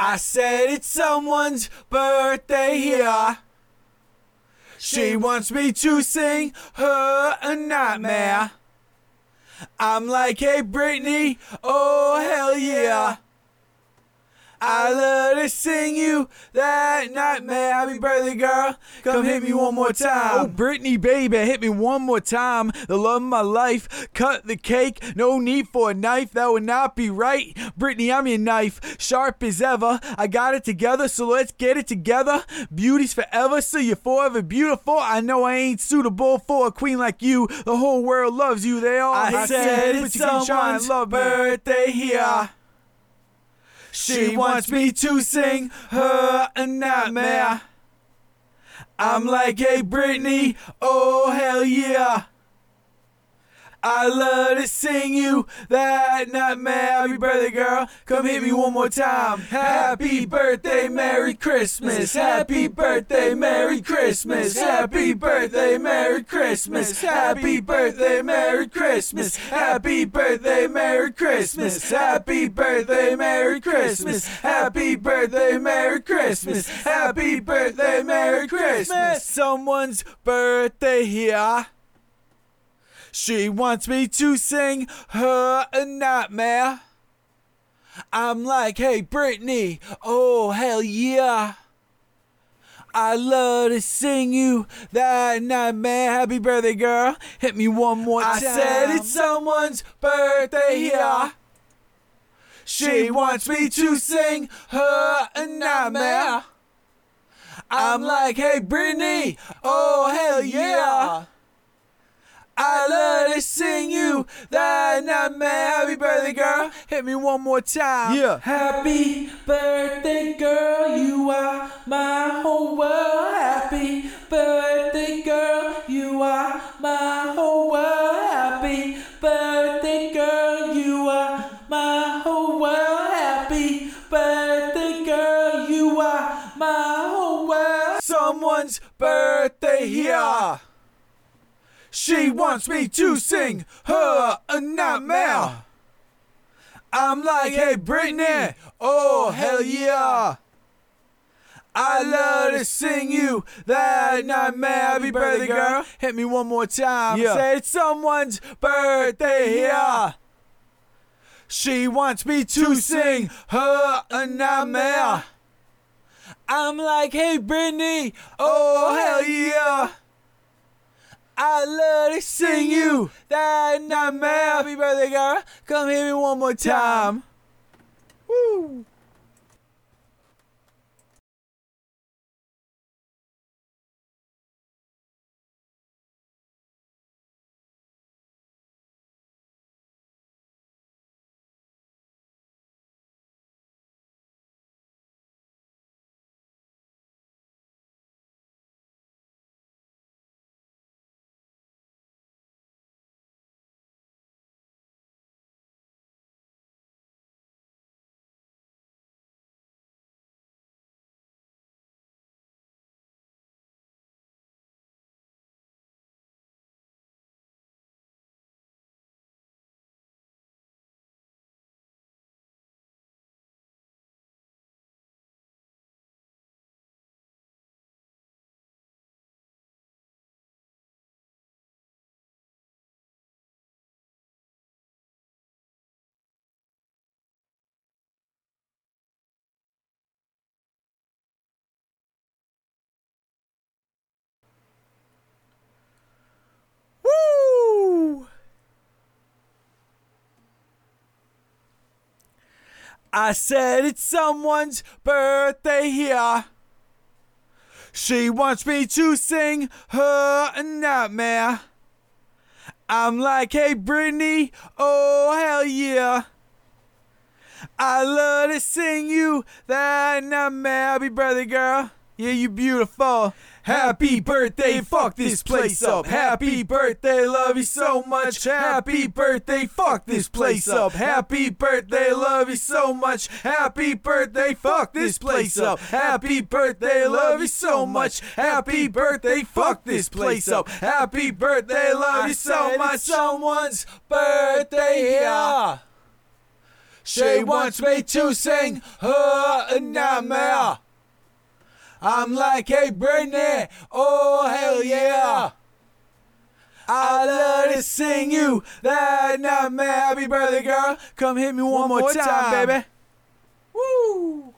I said it's someone's birthday here. She wants me to sing her a nightmare. I'm like, hey Britney, oh hell yeah. I love to sing you that nightmare. Happy birthday, girl. Come hit me one more time. Oh, Britney, baby, hit me one more time. The love of my life. Cut the cake. No need for a knife. That would not be right. Britney, I'm your knife. Sharp as ever. I got it together, so let's get it together. Beauty's forever, so you're forever beautiful. I know I ain't suitable for a queen like you. The whole world loves you. They all I said you, it's but you can try and someone's love me. birthday here. She wants me to sing her a nightmare. I'm like, hey Britney, oh hell yeah. I love to sing you that night, nightmare. Happy birthday, girl. Come hit me one more time. Happy birthday, Merry Christmas. Happy birthday, Merry Christmas. Happy birthday, Merry Christmas. Happy birthday, Merry Christmas. Happy birthday, Merry Christmas. Happy birthday, Merry Christmas. Happy birthday, Merry Christmas. Happy birthday, Merry Christmas. Someone's birthday here. She wants me to sing her a nightmare. I'm like, hey, Britney, oh, hell yeah. I love to sing you that nightmare. Happy birthday, girl. Hit me one more I time. I said it's someone's birthday here. She wants me to sing her a nightmare. I'm like, hey, Britney, oh, hell yeah. I love to sing you that nightmare. Happy birthday, girl. Hit me one more time. Yeah. Happy birthday, girl. You are my whole world. Happy birthday, girl. You are my whole world. Happy birthday, girl. You are my whole world. Happy birthday, girl. You are my whole world. Someone's birthday here. She wants me to sing her a nightmare. I'm like, hey, Britney, oh, hell yeah. I love to sing you that nightmare. Happy birthday, girl. Hit me one more time. Yeah. Say it's someone's birthday here. She wants me to sing her a nightmare. I'm like, hey, Britney, oh, hell yeah. I love to sing you that nightmare. Happy birthday, girl. Come hear me one more time. Woo. Woo! I said it's someone's birthday here. She wants me to sing her a nightmare. I'm like, hey, Britney, oh, hell yeah. I love to sing you that nightmare. Happy birthday, girl. Yeah, you beautiful. Happy birthday, fuck this place up. Happy birthday, love you so much. Happy birthday, fuck this place up. Happy birthday, love you so much. Happy birthday, fuck this place up. Happy birthday, love you so much. Happy birthday, fuck this place up. Happy birthday, love you so much. Someone's birthday here. She wants me to sing her nightmare. I'm like, hey Britney, oh hell yeah. I love to sing you that nightmare. Happy birthday, girl. Come hit me one, more, time, baby. Woo.